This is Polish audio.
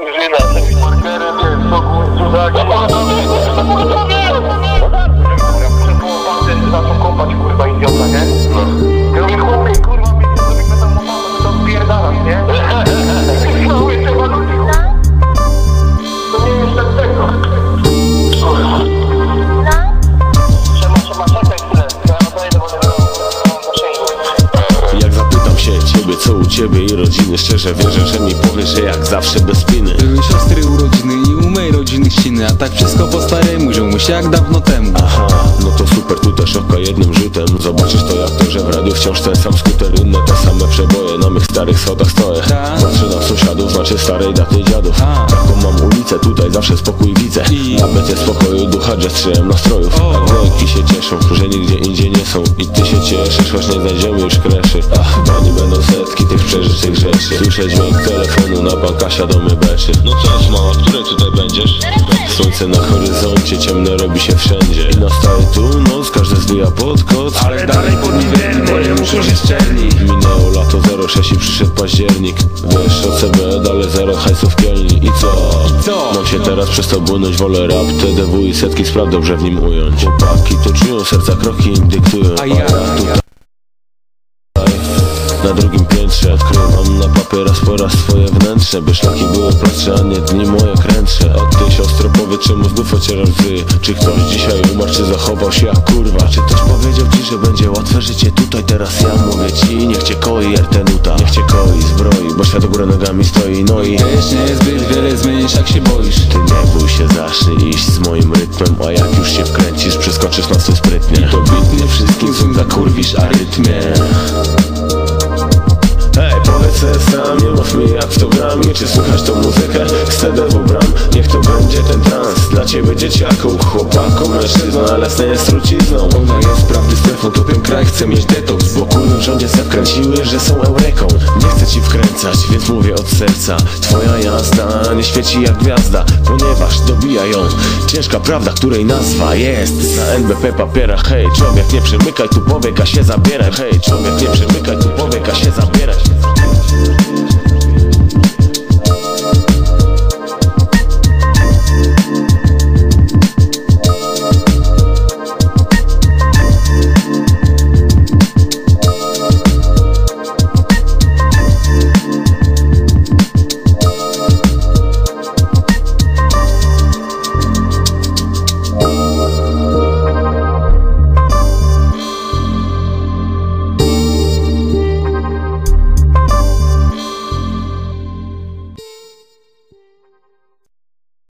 Imagina. Ciebie, i rodziny. Szczerze wierzę, że mi powiesz, że jak zawsze bez spiny. Były siostry urodziny i u mej rodziny ściny A tak wszystko po staremu, ziomuś jak dawno temu. Aha, no to super, tu też oka jednym rzutem. Zobaczysz to jak to, że w radiu wciąż ten sam skuter. Inne te same przeboje, na mych starych schodach stoję. Tak. Patrzę na sąsiadów, znaczy starej daty dziadów. A. Taką mam ulicę, tutaj zawsze spokój widzę. I- Na będzie spokoju ducha, strzyłem nastrojów. O. A się cieszą, że nigdzie indziej nie są. I ty się cieszysz, choć nie znajdziemy już kreszy. Ach, bani będą tych rzeczy. Słyszę dźwięk telefonu, na bankasia do mnie beczy. No cześć mała, której tutaj będziesz? Słońce na horyzoncie, ciemno robi się wszędzie. I nastaje tu noc, każdy zdwija pod koc. Ale dalej podniebny, bo nie muszą się szczerni Minęło lato 06 i przyszedł październik. Wiesz o CB, ale zero hajsów kielni. I co? co? Mam się teraz przestał błynąć, wolę rap TDW i setki spraw dobrze w nim ująć. Chłopaki to czują, serca kroki im dyktują. A ja tutaj na drugim piętrze Odkrywam na papier raz po raz swoje wnętrze By szlaki były prostsze, a nie dni moje kręcze Od tej siostro powiedz czemu znów ocieram łzy Czy ktoś dzisiaj umarł, czy zachował się jak kurwa? Czy ktoś powiedział ci, że będzie łatwe życie tutaj? Teraz ja mówię ci, niech cię koi ertenuta Niech cię koi, zbroi, bo świat u góry nogami stoi No i Wiesz, nie zbyt wiele zmienisz jak się boisz. Ty nie bój się, zacznij iść z moim rytmem A jak już się wkręcisz, przeskoczysz nas tu sprytnie. I dobitnie wszystkim swym zakurwisz arytmię Hej, sobie sam, nie mów mi jak w to gram. I czy słychać tą muzykę TDW bram Niech to będzie ten trans dla ciebie dzieciaku Chłopaku, mężczyzną, ale nie jest trucizną. Ona jest prawdy strefą, to ten kraj chce mieć detoks. Bo w rządzie se wkręciły, że są eureką. Nie chcę ci wkręcać, więc mówię od serca. Twoja jazda nie świeci jak gwiazda Ponieważ dobija ją. Ciężka prawda, której nazwa jest Na NBP papierach. Hej, człowiek nie przymykaj tu powiek, a się zabieraj Hej, człowiek nie przymykaj tu powiek, a się zabieraj